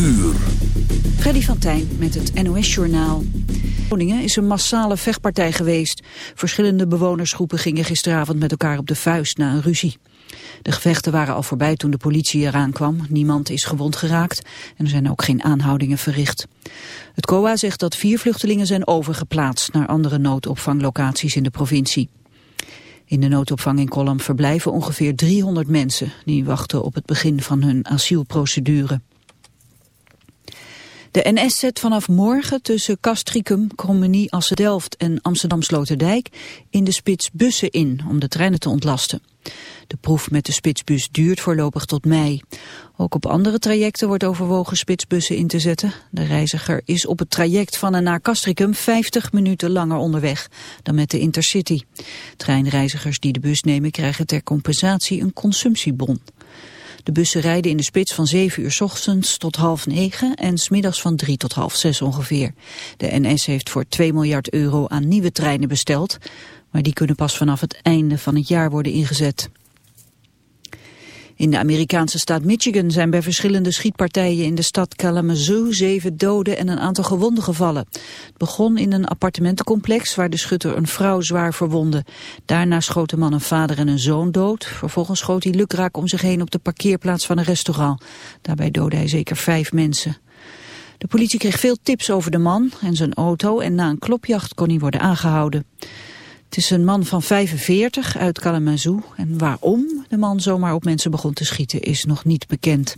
uur. Freddy van Tijn met het NOS-journaal. Groningen is een massale vechtpartij geweest. Verschillende bewonersgroepen gingen gisteravond met elkaar op de vuist na een ruzie. De gevechten waren al voorbij toen de politie eraan kwam. Niemand is gewond geraakt en er zijn ook geen aanhoudingen verricht. Het COA zegt dat vier vluchtelingen zijn overgeplaatst naar andere noodopvanglocaties in de provincie. In de noodopvang in Kollam verblijven ongeveer 300 mensen die wachten op het begin van hun asielprocedure. De NS zet vanaf morgen tussen Castricum, Krommenie, Assen-Delft en Amsterdam-Sloterdijk in de spits bussen in om de treinen te ontlasten. De proef met de spitsbus duurt voorlopig tot mei. Ook op andere trajecten wordt overwogen spitsbussen in te zetten. De reiziger is op het traject van en naar Castricum 50 minuten langer onderweg dan met de Intercity. Treinreizigers die de bus nemen krijgen ter compensatie een consumptiebon. De bussen rijden in de spits van 7 uur ochtends tot half 9 en smiddags van 3 tot half 6 ongeveer. De NS heeft voor 2 miljard euro aan nieuwe treinen besteld, maar die kunnen pas vanaf het einde van het jaar worden ingezet. In de Amerikaanse staat Michigan zijn bij verschillende schietpartijen in de stad Kalamazoo zeven doden en een aantal gewonden gevallen. Het begon in een appartementencomplex waar de schutter een vrouw zwaar verwonde. Daarna schoot de man een vader en een zoon dood. Vervolgens schoot hij lukraak om zich heen op de parkeerplaats van een restaurant. Daarbij doodde hij zeker vijf mensen. De politie kreeg veel tips over de man en zijn auto en na een klopjacht kon hij worden aangehouden. Het is een man van 45 uit Kalamazoo en waarom de man zomaar op mensen begon te schieten is nog niet bekend.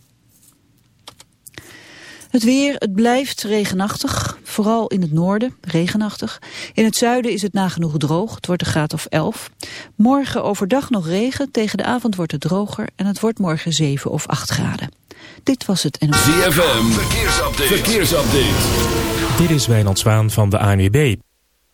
Het weer, het blijft regenachtig, vooral in het noorden, regenachtig. In het zuiden is het nagenoeg droog, het wordt een graad of 11. Morgen overdag nog regen, tegen de avond wordt het droger en het wordt morgen 7 of 8 graden. Dit was het en. ZFM, verkeersupdate. verkeersupdate. Dit is Wijnand Zwaan van de ANWB.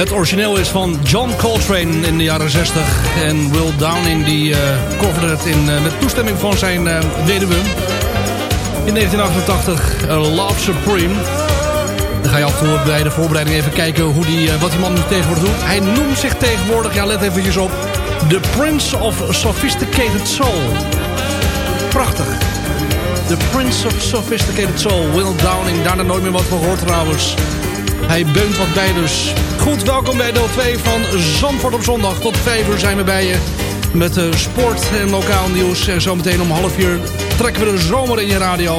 Het origineel is van John Coltrane in de jaren 60. En Will Downing die uh, coverde het in, uh, met toestemming van zijn uh. In 1988, Love Supreme. Dan ga je af en toe bij de voorbereiding even kijken hoe die, wat die man nu tegenwoordig doet. Hij noemt zich tegenwoordig, ja let eventjes op, The Prince of Sophisticated Soul. Prachtig. The Prince of Sophisticated Soul, Will Downing. Daarna nooit meer wat van gehoord trouwens. Hij beunt wat bij dus. Goed, welkom bij deel 2 van Zandvoort op zondag. Tot 5 uur zijn we bij je met uh, sport en lokaal nieuws. En zometeen om half uur trekken we de zomer in je radio.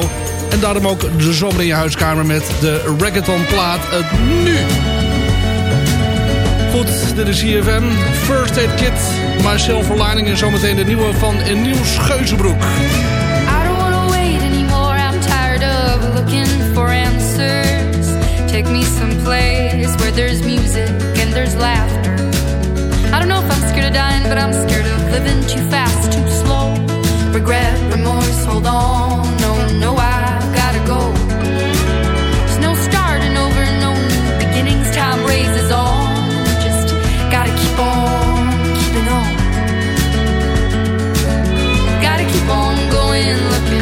En daarom ook de zomer in je huiskamer met de reggaeton plaat Nu. Goed, dit is CFM. First Aid Kit, My Silver Lining en zometeen de nieuwe van Niels Geuzenbroek. Take me someplace where there's music and there's laughter. I don't know if I'm scared of dying, but I'm scared of living too fast, too slow. Regret, remorse, hold on. No, no, I gotta go. There's no starting over, no new beginnings. Time raises on. Just gotta keep on keeping on. Gotta keep on going, looking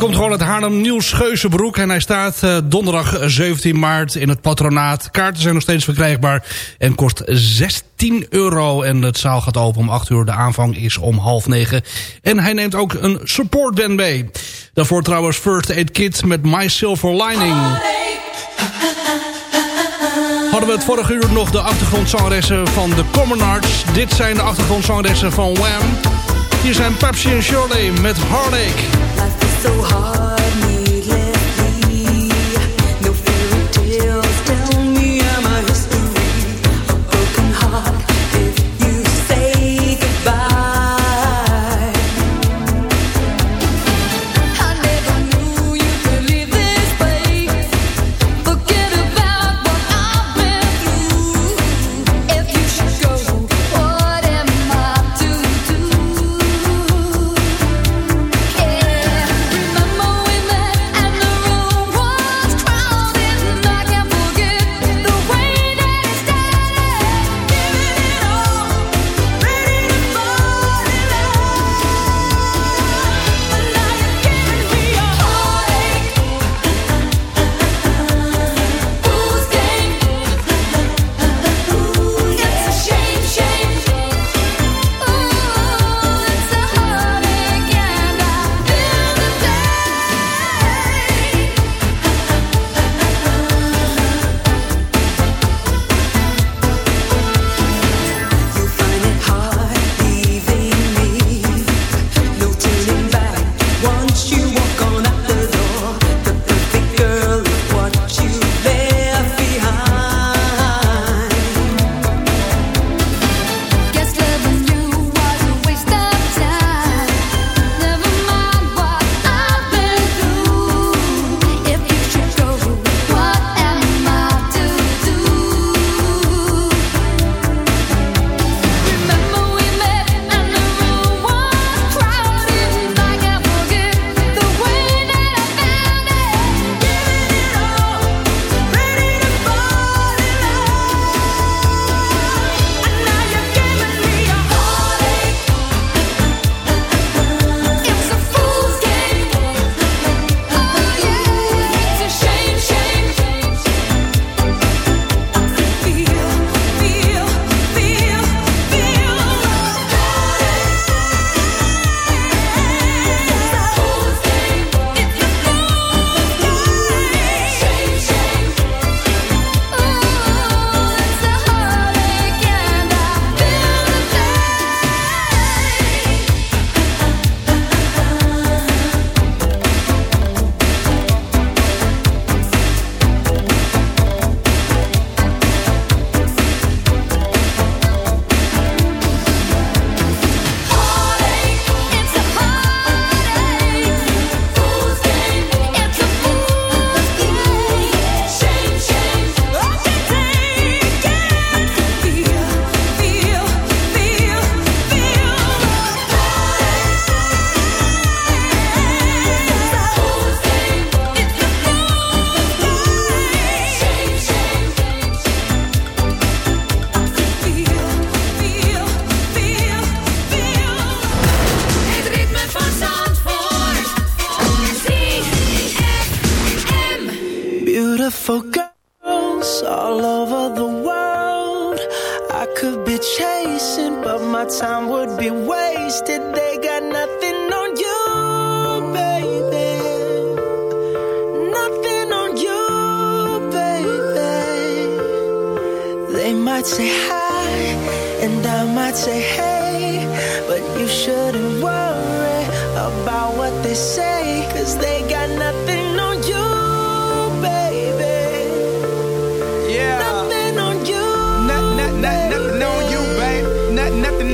komt gewoon uit Haarlem Nieuw Scheuzenbroek. En hij staat eh, donderdag 17 maart in het patronaat. Kaarten zijn nog steeds verkrijgbaar en kost 16 euro. En het zaal gaat open om 8 uur. De aanvang is om half 9. En hij neemt ook een supportband mee. Daarvoor trouwens First Aid Kit met My Silver Lining. Hadden we het vorige uur nog de achtergrondzangeressen van de Common Arts. Dit zijn de achtergrondzangeressen van Wham. Hier zijn Pepsi en Shirley met Heartache. 走好。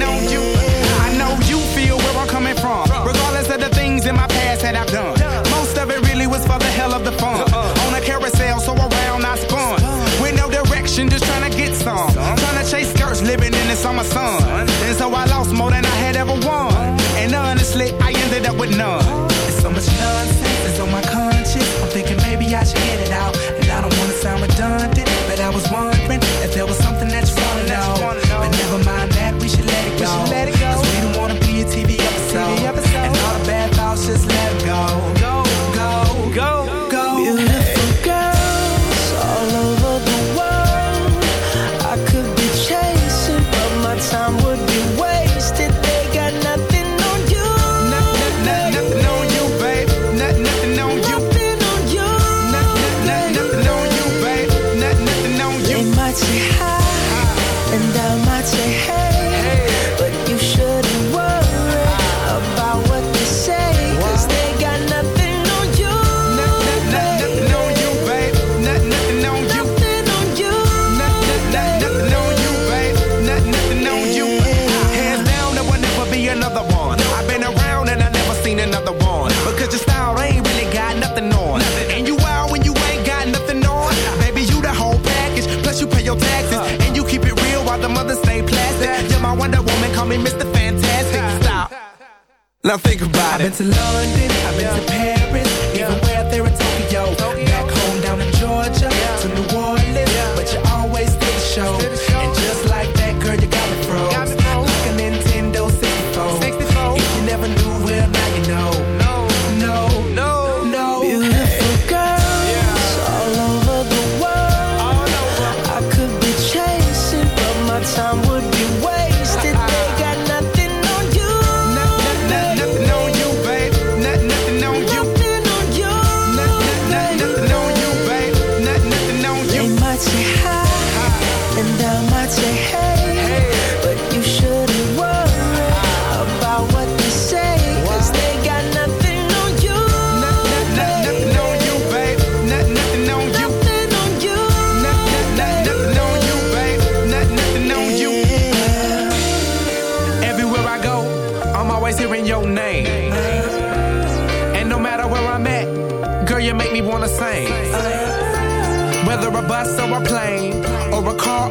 don't you been to London, I've been to Paris.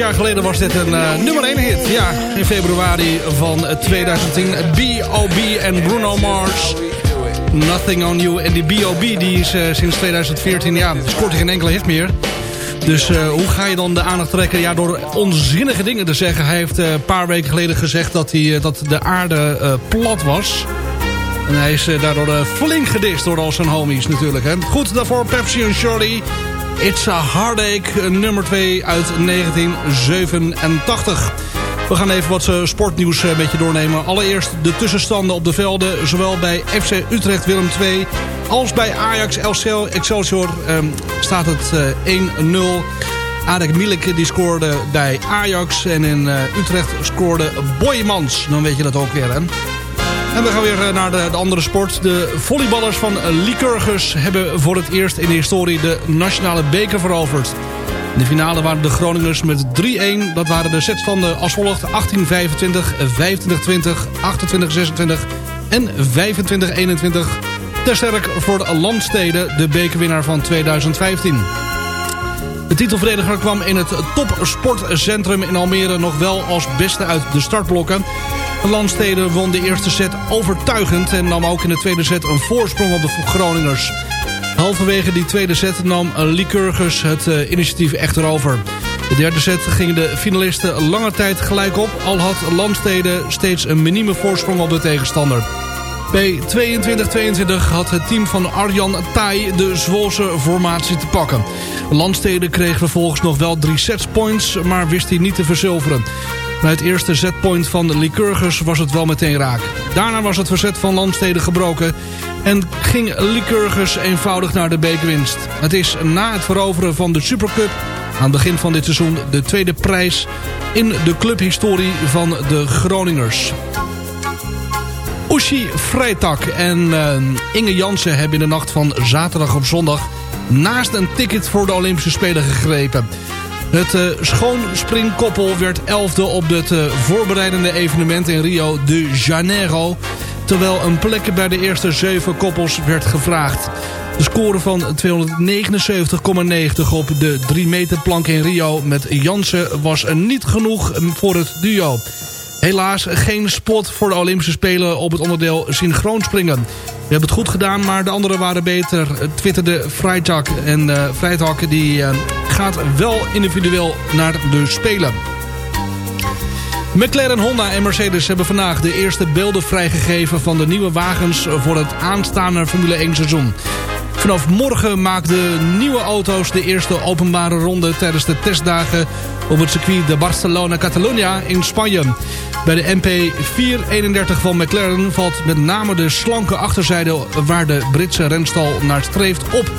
jaar geleden was dit een eh, nummer 1 hit. Ja, in februari van eh, 2010. B.O.B. en Bruno Mars. Nothing on You. En die B.O.B. die is eh, sinds 2014, ja, scoort geen enkele hit meer. Dus hoe ga je dan de aandacht trekken? Ja, door onzinnige dingen te zeggen. Hij heeft een paar weken geleden gezegd dat, hij, dat de aarde plat was. En hij is daardoor flink gedist door al zijn homies natuurlijk. Hè. Goed, daarvoor Pepsi en Shirley... It's a Heartache, nummer 2 uit 1987. We gaan even wat eh, sportnieuws eh, een beetje doornemen. Allereerst de tussenstanden op de velden. Zowel bij FC Utrecht Willem 2 als bij Ajax Excelsior ehm, staat het eh, 1-0. Adek Mielek die scoorde bij Ajax en in Utrecht scoorde Boymans. Dan weet je dat ook weer hè. En we gaan weer eh, naar de, de andere sport. De volleyballers van Lycurgus hebben voor het eerst in de historie de nationale beker veroverd. In de finale waren de Groningers met 3-1. Dat waren de setstanden als volgt 18-25, 25-20, 28-26 en 25-21. Ter sterk voor de landsteden, de bekerwinnaar van 2015. De titelverdediger kwam in het topsportcentrum in Almere nog wel als beste uit de startblokken. De Landsteden won de eerste set overtuigend en nam ook in de tweede set een voorsprong op de Groningers. Halverwege die tweede set nam Lycurgus het uh, initiatief echter over. De derde set gingen de finalisten lange tijd gelijk op... al had Landstede steeds een minieme voorsprong op de tegenstander. Bij 22-22 had het team van Arjan Tai de Zwolse formatie te pakken. Landstede kreeg vervolgens nog wel drie setspoints, maar wist hij niet te verzilveren. Bij het eerste setpoint van de Lycurgus was het wel meteen raak. Daarna was het verzet van Landstede gebroken en ging Lycurgus eenvoudig naar de bekerwinst. Het is na het veroveren van de Supercup aan het begin van dit seizoen de tweede prijs in de clubhistorie van de Groningers. Oeshi Vrijtak en uh, Inge Jansen hebben in de nacht van zaterdag op zondag... naast een ticket voor de Olympische Spelen gegrepen. Het uh, schoonspringkoppel werd elfde op het uh, voorbereidende evenement in Rio de Janeiro... terwijl een plek bij de eerste zeven koppels werd gevraagd. De score van 279,90 op de 3 meter plank in Rio met Jansen was niet genoeg voor het duo. Helaas geen spot voor de Olympische Spelen op het onderdeel synchroonspringen. We hebben het goed gedaan, maar de anderen waren beter, twitterde Freitag. En uh, Freitag die, uh, gaat wel individueel naar de Spelen. McLaren, Honda en Mercedes hebben vandaag de eerste beelden vrijgegeven... van de nieuwe wagens voor het aanstaande Formule 1 seizoen. Vanaf morgen maken nieuwe auto's de eerste openbare ronde... tijdens de testdagen op het circuit de Barcelona-Catalunya in Spanje. Bij de MP431 van McLaren valt met name de slanke achterzijde... waar de Britse renstal naar streeft op...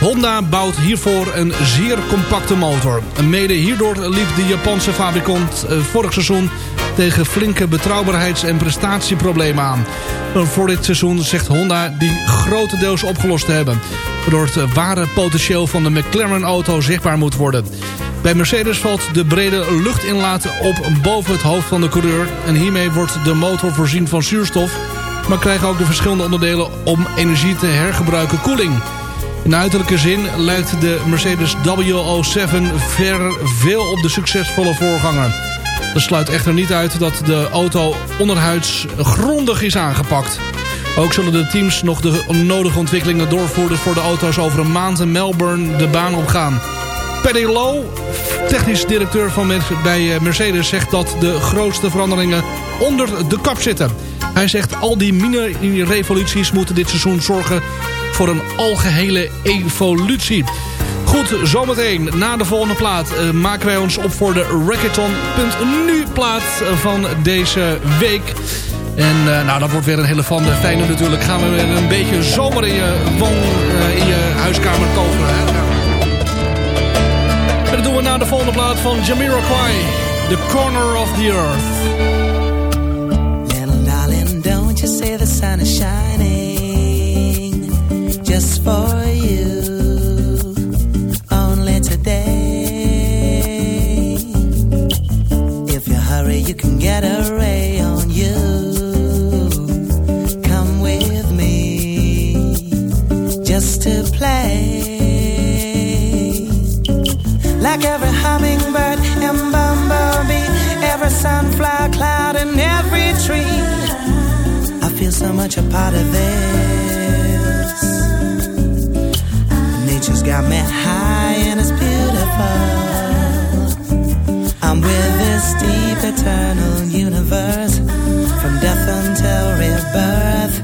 Honda bouwt hiervoor een zeer compacte motor. Mede hierdoor liep de Japanse fabrikant eh, vorig seizoen tegen flinke betrouwbaarheids- en prestatieproblemen aan. Voor dit seizoen zegt Honda die grotendeels opgelost te hebben. Waardoor het ware potentieel van de McLaren-auto zichtbaar moet worden. Bij Mercedes valt de brede luchtinlaat op boven het hoofd van de coureur. En hiermee wordt de motor voorzien van zuurstof. Maar krijgen ook de verschillende onderdelen om energie te hergebruiken koeling. In uiterlijke zin lijkt de Mercedes W07 ver veel op de succesvolle voorganger. Dat sluit echter niet uit dat de auto onderhuids grondig is aangepakt. Ook zullen de teams nog de nodige ontwikkelingen doorvoeren voor de auto's over een maand in Melbourne de baan opgaan. Paddy Lowe, technisch directeur van bij Mercedes, zegt dat de grootste veranderingen onder de kap zitten. Hij zegt al die mini-revoluties moeten dit seizoen zorgen voor een algehele evolutie. Zometeen na de volgende plaat uh, maken wij ons op voor de Racketon.nu plaat van deze week. En uh, nou, dat wordt weer een hele van fijne natuurlijk. Gaan we weer een beetje zomer in je, woon, in je huiskamer toveren. Hè? En dat doen we na de volgende plaat van Jamiroquai. The Corner of the Earth. Little darling, don't you say the sun is shining just for you. You can get a ray on you. Come with me just to play. Like every hummingbird and bumblebee, every sunflower cloud and every tree. I feel so much a part of this. Nature's got me high and it's beautiful. I'm with this deep eternal universe from death until rebirth.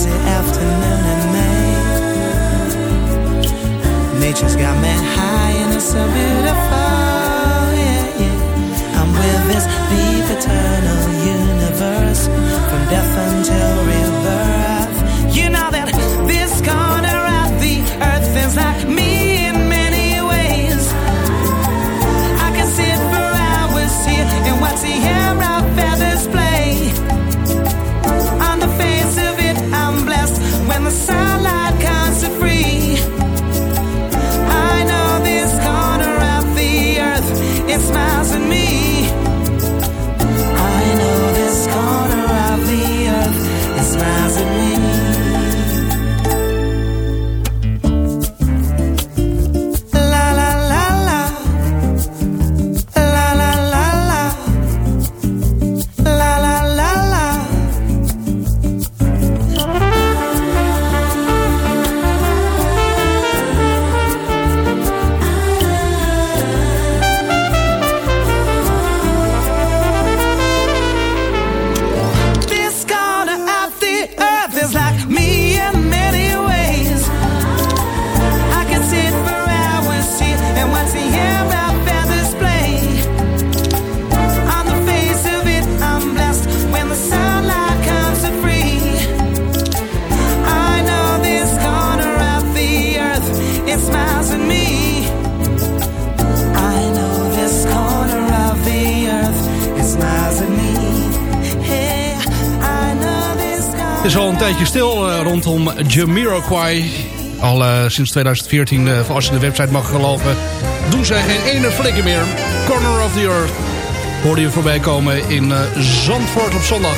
To afternoon in May. Nature's got me high and it's so beautiful. Yeah, yeah. I'm with this deep eternal universe from death until rebirth. You know that is al een tijdje stil eh, rondom Jamiroquai. Al eh, sinds 2014, eh, als je de website mag geloven... doen zij geen ene flikker meer. Corner of the Earth hoorde je voorbij komen in Zandvoort op zondag.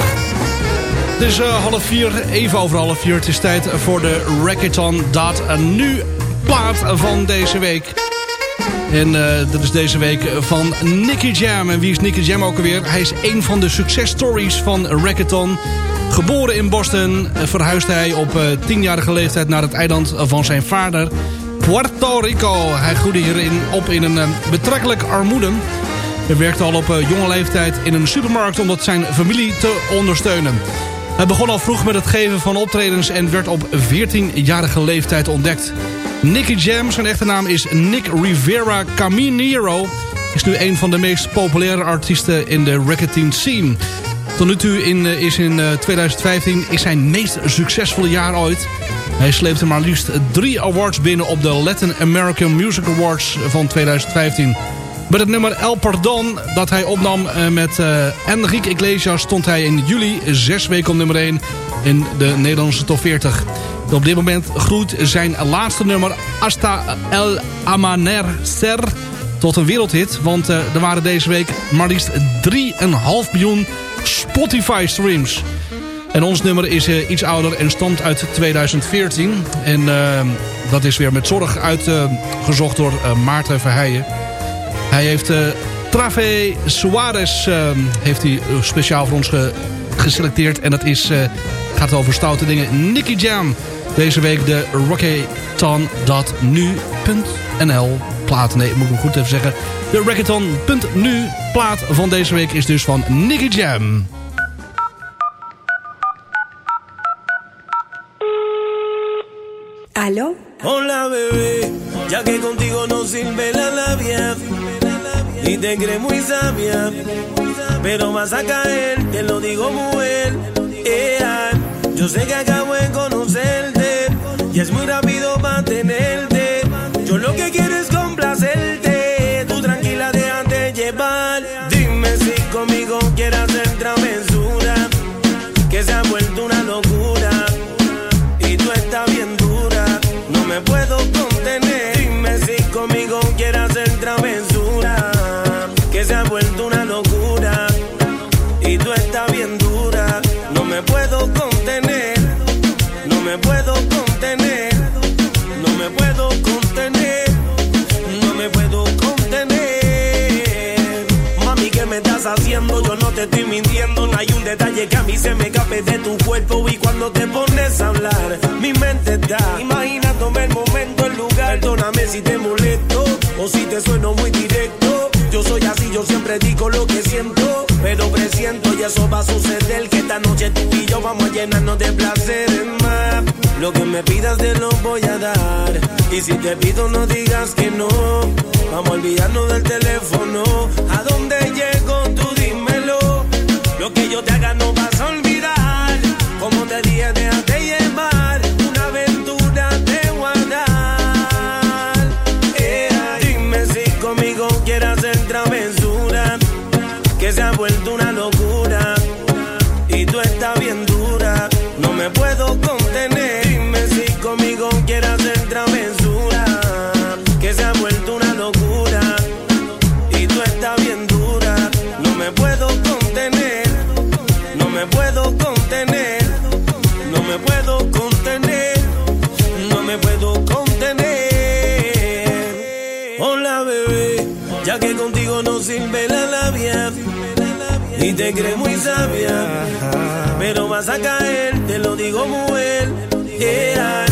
Het is half vier, even over half vier. Het is tijd voor de Racketon Dat Nu plaat van deze week. En dat is deze week van Nicky Jam. En wie is Nicky Jam ook alweer? Hij is een van de successtories van Racketon. Geboren in Boston eh, verhuisde hij op eh, tienjarige leeftijd naar het eiland van zijn vader. Puerto Rico. Hij groeide hierin op in een eh, betrekkelijk armoede. Hij werkte al op jonge leeftijd in een supermarkt om dat zijn familie te ondersteunen. Hij begon al vroeg met het geven van optredens en werd op 14-jarige leeftijd ontdekt. Nicky Jam, zijn echte naam is Nick Rivera Caminero... is nu een van de meest populaire artiesten in de racketing scene. Tot nu toe in, eh, is in eh, 2015 is zijn meest succesvolle jaar ooit. Hij sleepte maar liefst drie awards binnen op de Latin American Music Awards van 2015. Met het nummer El Pardon dat hij opnam eh, met eh, Enrique Iglesias... stond hij in juli zes weken op nummer 1 in de Nederlandse top 40. Op dit moment groeit zijn laatste nummer Hasta El Amanecer tot een wereldhit. Want eh, er waren deze week maar liefst 3,5 miljoen Spotify streams. En ons nummer is eh, iets ouder en stamt uit 2014. En eh, dat is weer met zorg uitgezocht door eh, Maarten Verheijen. Hij heeft uh, Trave Suarez uh, heeft hij speciaal voor ons ge geselecteerd. En dat is, gaat over stoute dingen. Nicky Jam. Deze week de rockathon.nu.nl plaat. Nee, moet ik hem goed even zeggen. De rockathon.nu plaat van deze week is dus van Nicky Jam. ¿Aló? Hola bebé, ya que contigo no sirve la labia y te crees muy sabia, pero vas a caer, te lo digo muy bien. Ea, yo sé que acabo de conocerte y es muy rápido mantenerte. Yo lo que quiero get out there estoy mintiendo, no hay un detalle que a mí se me escape de tu cuerpo y cuando te pones a hablar, mi mente está imaginándome el momento, el lugar, perdóname si te molesto o si te sueno muy directo, yo soy así, yo siempre digo lo que siento, pero presiento y eso va a suceder, que esta noche tú y yo vamos a llenarnos de placeres más, lo que me pidas te lo voy a dar, y si te pido no digas que no, vamos a olvidarnos del teléfono, ¿a dónde vuelto una te crees muy sabia, pero vas a caer, te lo digo mujer. Yeah.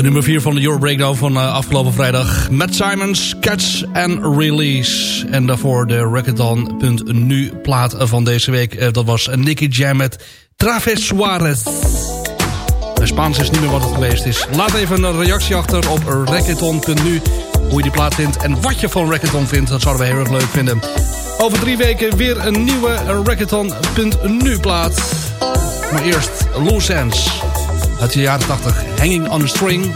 De nummer 4 van de Euro Breakdown van uh, afgelopen vrijdag. Matt Simons, Catch and Release. En daarvoor de Rackathon.nu plaat van deze week. Uh, dat was Nicky Jam met Travis Suarez. De Spaans is niet meer wat het geweest is. Laat even een reactie achter op Rackathon.nu. Hoe je die plaat vindt en wat je van Rackathon vindt. Dat zouden we heel erg leuk vinden. Over drie weken weer een nieuwe Rackathon.nu plaat. Maar eerst Loose Ends uit de jaren 80. Hanging on a String.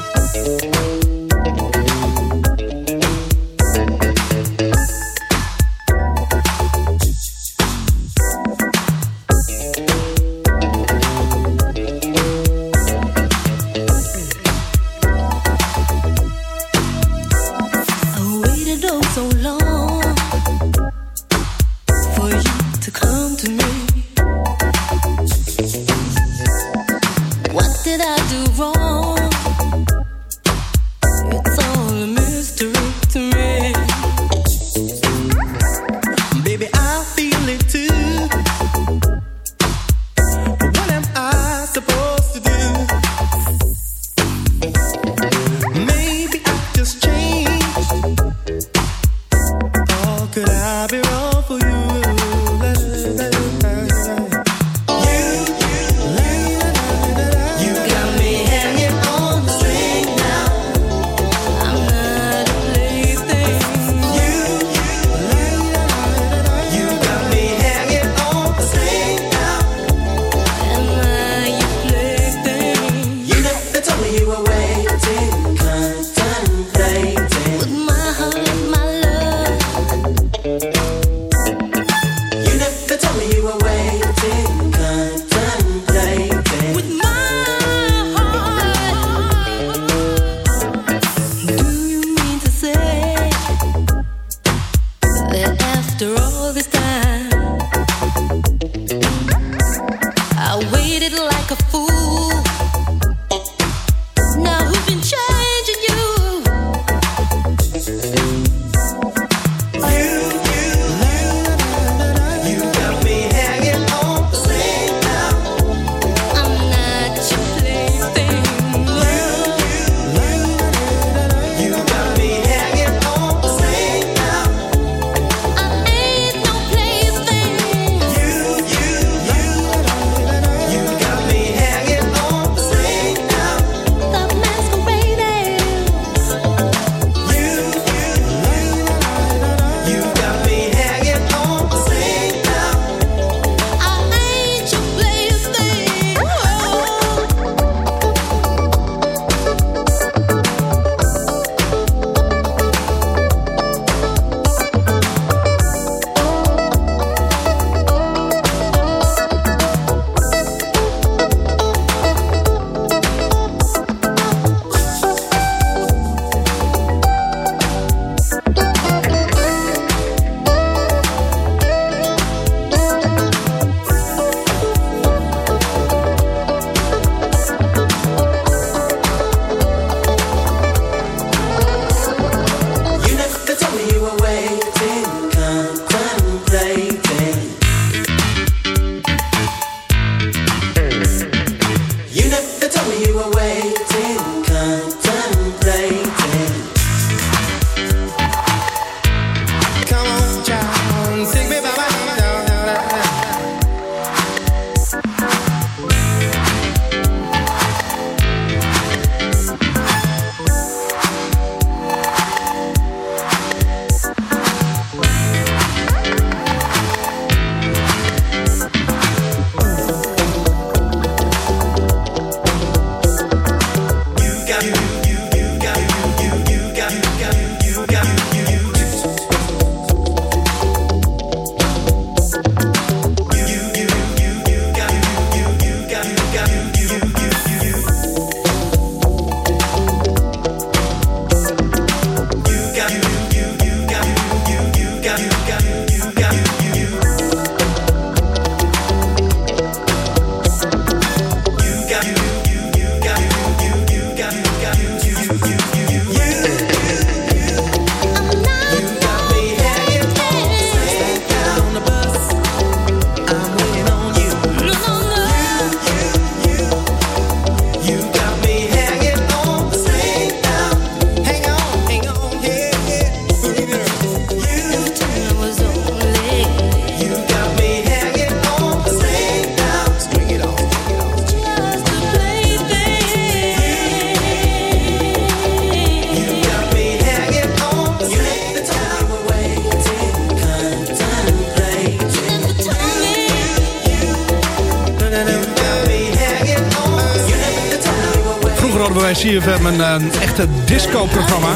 CFM een, een echte disco-programma.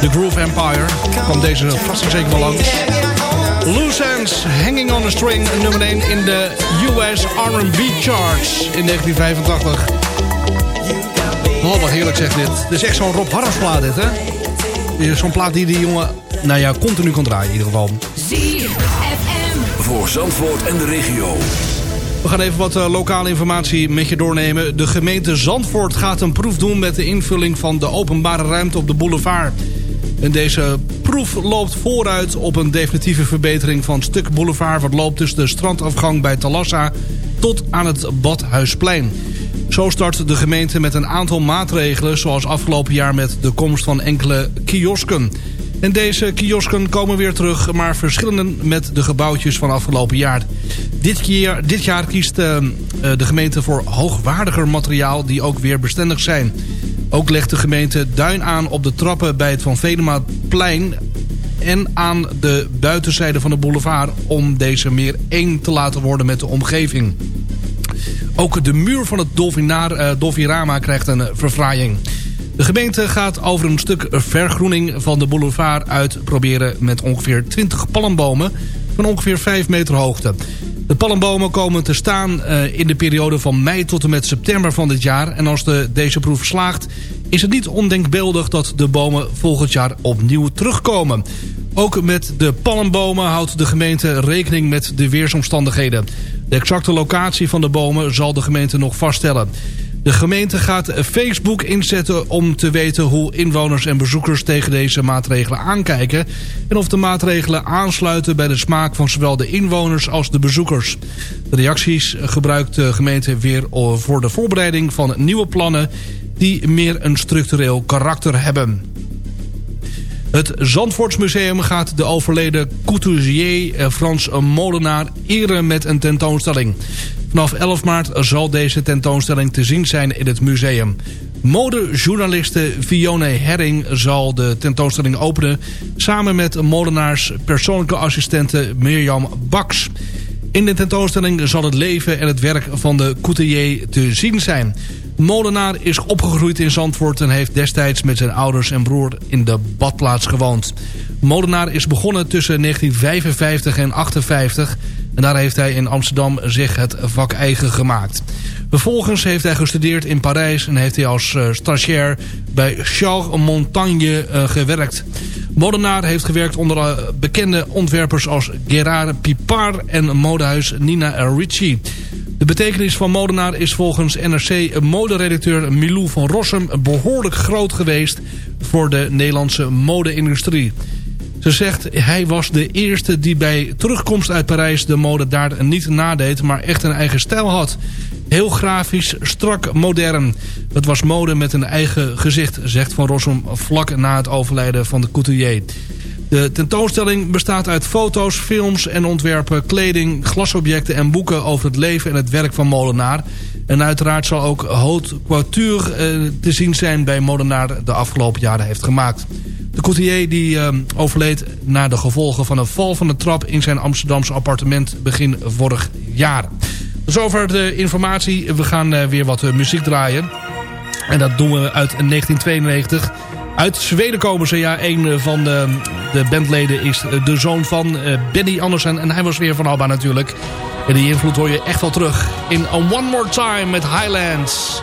The Groove Empire. Kwam deze vast en zeker wel langs. Loose Ends, Hanging on a String, nummer 1 in de US R&B charts in 1985. Oh, wat heerlijk zegt dit. Dit is echt zo'n Rob Harris plaat dit, hè? Zo'n plaat die die jongen, nou ja, continu kan draaien in ieder geval. Voor Zandvoort en de regio. We gaan even wat uh, lokale informatie met je doornemen. De gemeente Zandvoort gaat een proef doen met de invulling van de openbare ruimte op de boulevard. En deze proef loopt vooruit op een definitieve verbetering van stuk boulevard... wat loopt tussen de strandafgang bij Talassa tot aan het Badhuisplein. Zo start de gemeente met een aantal maatregelen... zoals afgelopen jaar met de komst van enkele kiosken... En deze kiosken komen weer terug, maar verschillende met de gebouwtjes van afgelopen jaar. Dit jaar, dit jaar kiest uh, de gemeente voor hoogwaardiger materiaal die ook weer bestendig zijn. Ook legt de gemeente duin aan op de trappen bij het Van Venemaplein en aan de buitenzijde van de boulevard om deze meer één te laten worden met de omgeving. Ook de muur van het uh, krijgt een verfraaiing. De gemeente gaat over een stuk vergroening van de boulevard uitproberen met ongeveer 20 palmbomen van ongeveer 5 meter hoogte. De palmbomen komen te staan uh, in de periode van mei tot en met september van dit jaar. En als de, deze proef slaagt is het niet ondenkbeeldig dat de bomen volgend jaar opnieuw terugkomen. Ook met de palmbomen houdt de gemeente rekening met de weersomstandigheden. De exacte locatie van de bomen zal de gemeente nog vaststellen. De gemeente gaat Facebook inzetten om te weten hoe inwoners en bezoekers tegen deze maatregelen aankijken. En of de maatregelen aansluiten bij de smaak van zowel de inwoners als de bezoekers. De reacties gebruikt de gemeente weer voor de voorbereiding van nieuwe plannen die meer een structureel karakter hebben. Het Zandvoortsmuseum gaat de overleden couturier eh, Frans Molenaar eren met een tentoonstelling. Vanaf 11 maart zal deze tentoonstelling te zien zijn in het museum. Modejournaliste Fione Herring zal de tentoonstelling openen... samen met Molenaars persoonlijke assistente Mirjam Baks. In de tentoonstelling zal het leven en het werk van de couturier te zien zijn. Molenaar is opgegroeid in Zandvoort en heeft destijds met zijn ouders en broer in de badplaats gewoond. Molenaar is begonnen tussen 1955 en 58 en daar heeft hij in Amsterdam zich het vak eigen gemaakt. Vervolgens heeft hij gestudeerd in Parijs en heeft hij als uh, stagiair bij Charles Montagne uh, gewerkt. Modenaar heeft gewerkt onder uh, bekende ontwerpers als Gerard Pipard en modehuis Nina Ricci. De betekenis van modenaar is volgens NRC moderedacteur Milou van Rossum behoorlijk groot geweest voor de Nederlandse mode-industrie. Ze zegt, hij was de eerste die bij terugkomst uit Parijs de mode daar niet nadeed, maar echt een eigen stijl had. Heel grafisch, strak, modern. Het was mode met een eigen gezicht, zegt Van Rossum vlak na het overlijden van de couturier. De tentoonstelling bestaat uit foto's, films en ontwerpen, kleding, glasobjecten en boeken over het leven en het werk van Molenaar. En uiteraard zal ook haute couture eh, te zien zijn bij Molenaar de afgelopen jaren heeft gemaakt. De couturier die uh, overleed na de gevolgen van een val van de trap in zijn Amsterdamse appartement begin vorig jaar. Zover de informatie. We gaan uh, weer wat uh, muziek draaien. En dat doen we uit 1992. Uit Zweden komen ze. Ja, een van de, de bandleden is de zoon van Benny Andersen. En hij was weer van Alba natuurlijk. En die invloed hoor je echt wel terug in A One More Time met Highlands.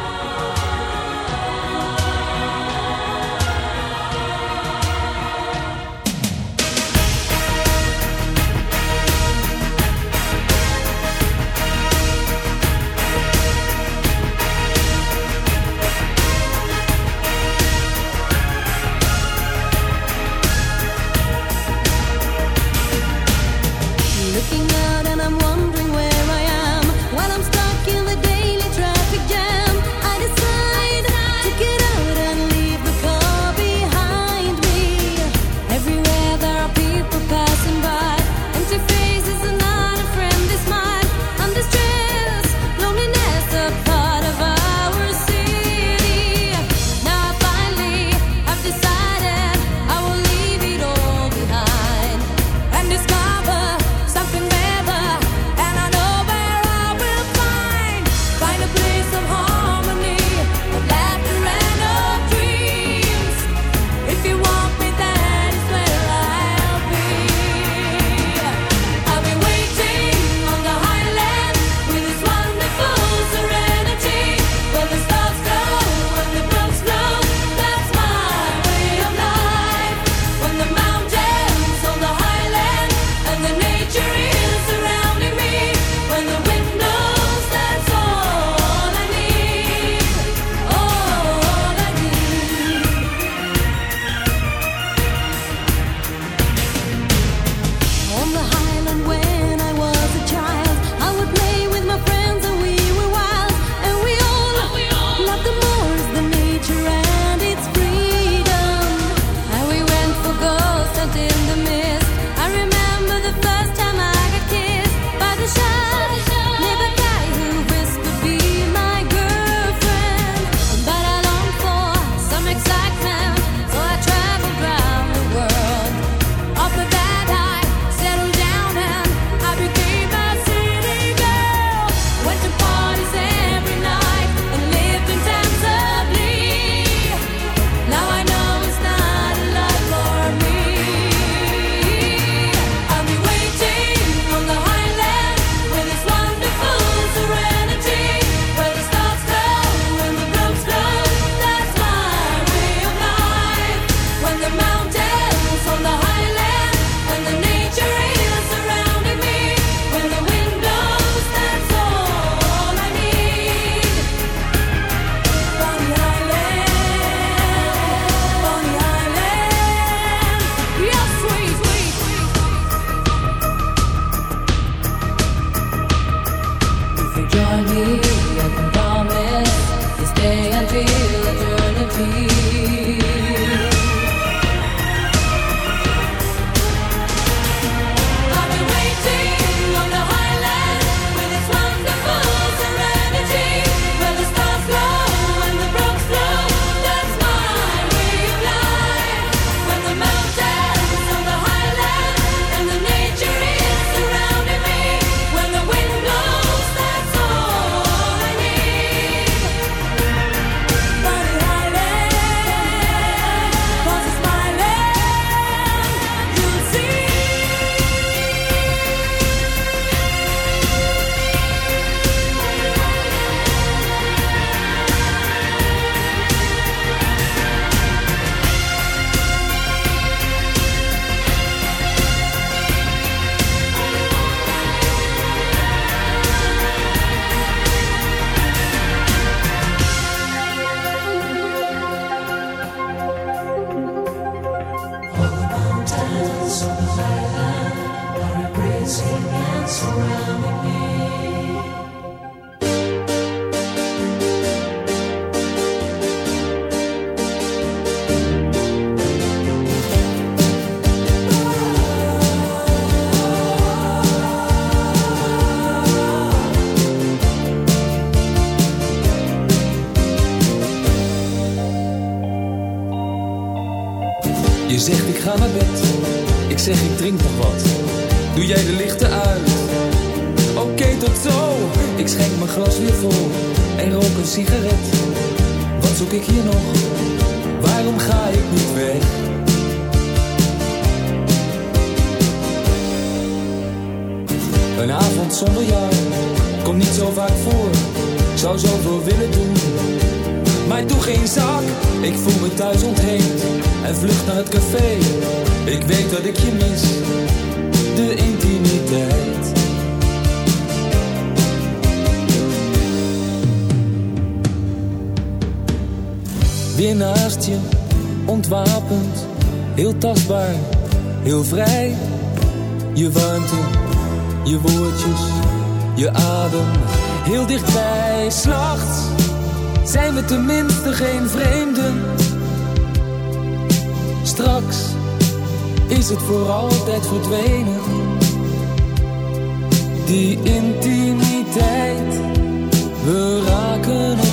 Je zegt ik ga naar bed, ik zeg ik drink nog wat. Doe jij de lichten uit? Oké, tot zo. Ik schenk mijn glas weer vol en rook een sigaret. Wat zoek ik hier nog? Waarom ga ik niet weg? Een avond zonder jou komt niet zo vaak voor. Zou zoveel willen doen, ik doe geen zak. Ik voel me thuis ontheemd en vlucht naar het café. Ik weet dat ik je mis, de intimiteit. Weer naast je, ontwapend, heel tastbaar, heel vrij. Je warmte, je woordjes, je adem, heel dichtbij. S'nachts zijn we tenminste geen vreemden. Straks is het voor altijd verdwenen. Die intimiteit, we raken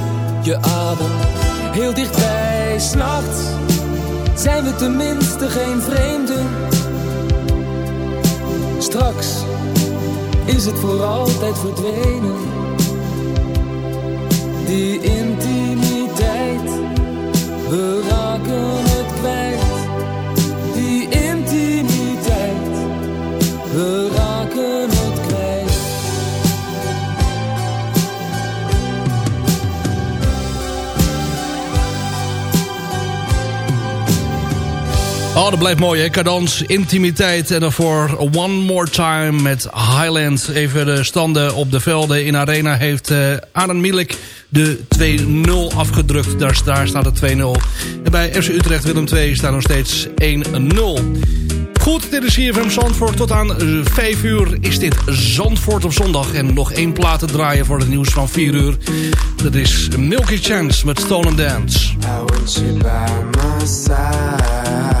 je adem, heel dichtbij. S'nachts zijn we tenminste geen vreemden. Straks is het voor altijd verdwenen. Die intimiteit, we raken het kwijt. Dat blijft mooi hè. Cadans, intimiteit en daarvoor One More Time met Highland. Even de standen op de velden in Arena heeft uh, Aaron Milik de 2-0 afgedrukt. Daar, daar staat het 2-0. En bij FC Utrecht Willem 2 staat nog steeds 1-0. Goed, dit is CFM Zandvoort. Tot aan 5 uur is dit Zandvoort op zondag. En nog één plaat te draaien voor het nieuws van 4 uur. Dat is Milky Chance met Stolen Dance. I want you by my side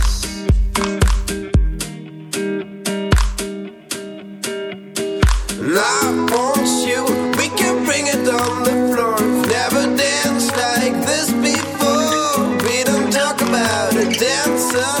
the dancer.